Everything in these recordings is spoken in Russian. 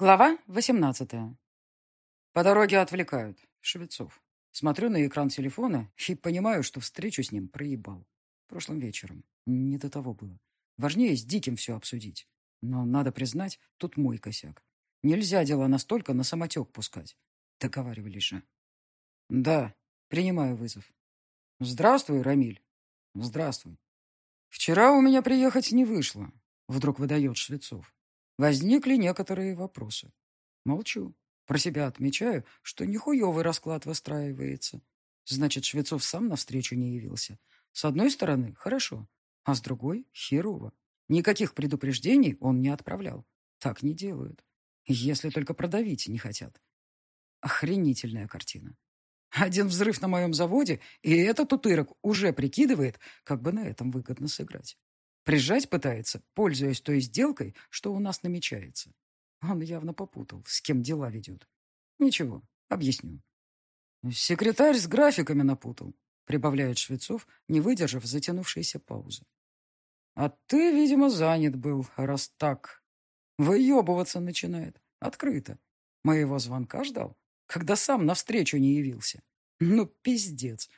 Глава 18. По дороге отвлекают. Швецов. Смотрю на экран телефона и понимаю, что встречу с ним проебал. Прошлым вечером. Не до того было. Важнее с Диким все обсудить. Но, надо признать, тут мой косяк. Нельзя дело настолько на самотек пускать. Договаривались же. Да, принимаю вызов. Здравствуй, Рамиль. Здравствуй. Вчера у меня приехать не вышло. Вдруг выдает Швецов. Возникли некоторые вопросы. Молчу. Про себя отмечаю, что нихуевый расклад выстраивается. Значит, Швецов сам навстречу не явился. С одной стороны, хорошо, а с другой — херово. Никаких предупреждений он не отправлял. Так не делают. Если только продавить не хотят. Охренительная картина. Один взрыв на моем заводе, и этот утырок уже прикидывает, как бы на этом выгодно сыграть. Прижать пытается, пользуясь той сделкой, что у нас намечается. Он явно попутал, с кем дела ведет. Ничего, объясню. Секретарь с графиками напутал, прибавляет Швецов, не выдержав затянувшейся паузы. А ты, видимо, занят был, раз так. Выебываться начинает. Открыто. Моего звонка ждал, когда сам навстречу не явился. Ну, пиздец.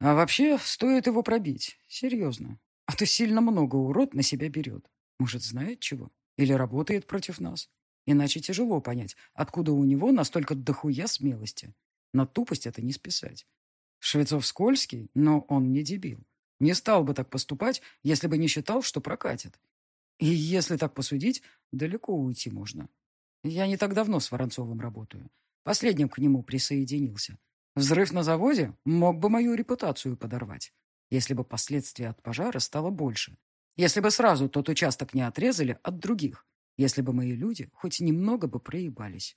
А вообще, стоит его пробить. Серьезно. А то сильно много урод на себя берет. Может, знает чего? Или работает против нас? Иначе тяжело понять, откуда у него настолько дохуя смелости. На тупость это не списать. Швецов скользкий, но он не дебил. Не стал бы так поступать, если бы не считал, что прокатит. И если так посудить, далеко уйти можно. Я не так давно с Воронцовым работаю. Последним к нему присоединился. Взрыв на заводе мог бы мою репутацию подорвать если бы последствия от пожара стало больше. Если бы сразу тот участок не отрезали от других. Если бы мои люди хоть немного бы проебались.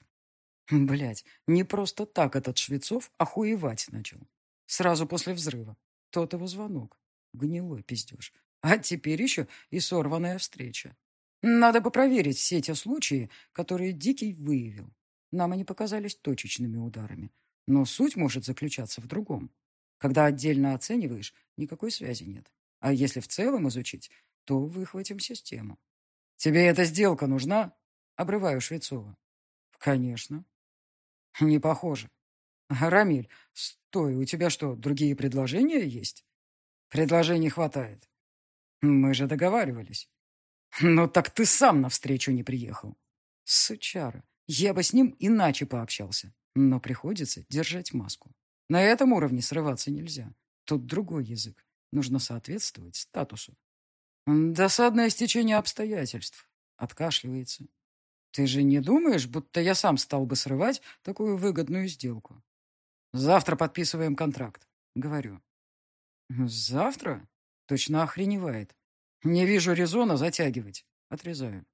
Блять, не просто так этот Швецов охуевать начал. Сразу после взрыва. Тот его звонок. Гнилой пиздеж. А теперь еще и сорванная встреча. Надо бы проверить все те случаи, которые Дикий выявил. Нам они показались точечными ударами. Но суть может заключаться в другом. Когда отдельно оцениваешь, никакой связи нет. А если в целом изучить, то выхватим систему. «Тебе эта сделка нужна?» Обрываю Швецова. «Конечно». «Не похоже». «Рамиль, стой, у тебя что, другие предложения есть?» «Предложений хватает». «Мы же договаривались». «Ну так ты сам навстречу не приехал». «Сучара, я бы с ним иначе пообщался, но приходится держать маску». На этом уровне срываться нельзя. Тут другой язык. Нужно соответствовать статусу. Досадное стечение обстоятельств. Откашливается. Ты же не думаешь, будто я сам стал бы срывать такую выгодную сделку? Завтра подписываем контракт. Говорю. Завтра? Точно охреневает. Не вижу резона затягивать. Отрезаю.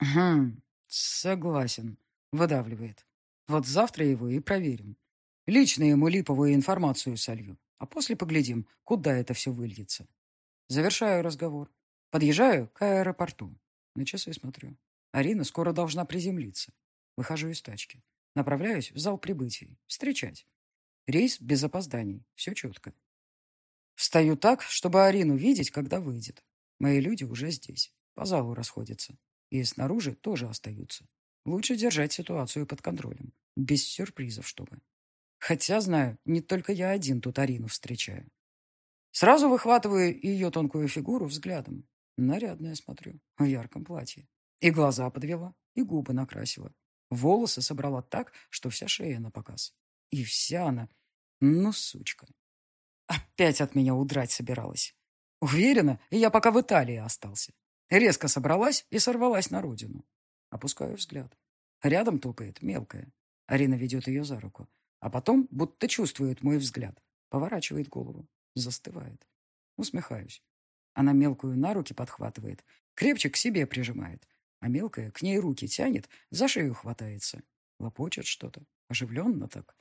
Хм, согласен. Выдавливает. Вот завтра его и проверим. Лично ему липовую информацию солью, а после поглядим, куда это все выльется. Завершаю разговор. Подъезжаю к аэропорту. На часы смотрю. Арина скоро должна приземлиться. Выхожу из тачки. Направляюсь в зал прибытий. Встречать. Рейс без опозданий. Все четко. Встаю так, чтобы Арину видеть, когда выйдет. Мои люди уже здесь. По залу расходятся. И снаружи тоже остаются. Лучше держать ситуацию под контролем. Без сюрпризов, чтобы. Хотя, знаю, не только я один тут Арину встречаю. Сразу выхватываю ее тонкую фигуру взглядом. Нарядная смотрю, в ярком платье. И глаза подвела, и губы накрасила. Волосы собрала так, что вся шея на показ. И вся она, ну, сучка. Опять от меня удрать собиралась. Уверена, я пока в Италии остался. Резко собралась и сорвалась на родину. Опускаю взгляд. Рядом топает мелкая. Арина ведет ее за руку. А потом, будто чувствует мой взгляд, поворачивает голову, застывает. Усмехаюсь. Она мелкую на руки подхватывает, крепче к себе прижимает, а мелкая к ней руки тянет, за шею хватается. Лопочет что-то, оживленно так.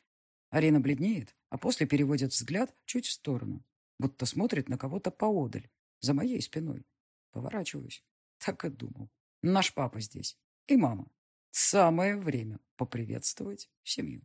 Арина бледнеет, а после переводит взгляд чуть в сторону, будто смотрит на кого-то поодаль, за моей спиной. Поворачиваюсь. Так и думал. Наш папа здесь. И мама. Самое время поприветствовать семью.